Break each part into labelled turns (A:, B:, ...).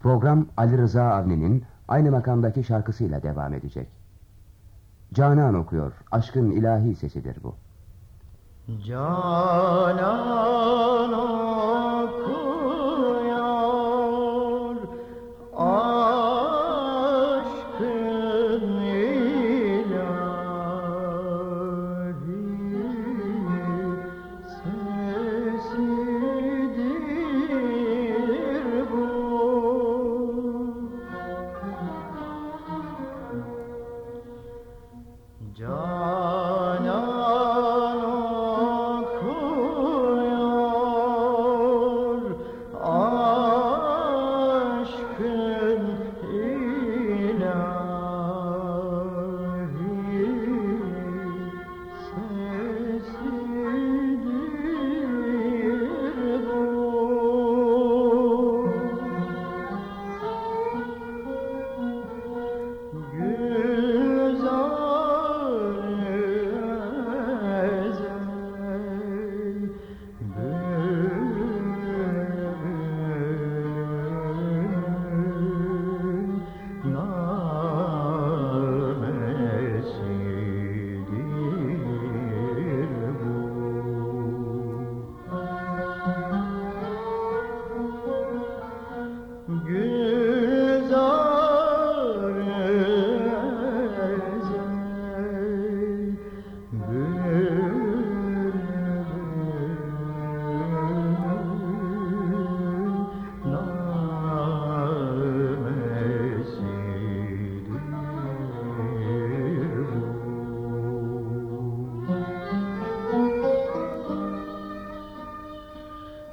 A: Program Ali Rıza Avni'nin aynı makamdaki şarkısıyla devam edecek. Canan okuyor. Aşkın ilahi sesidir bu.
B: Canan John.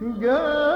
B: Ya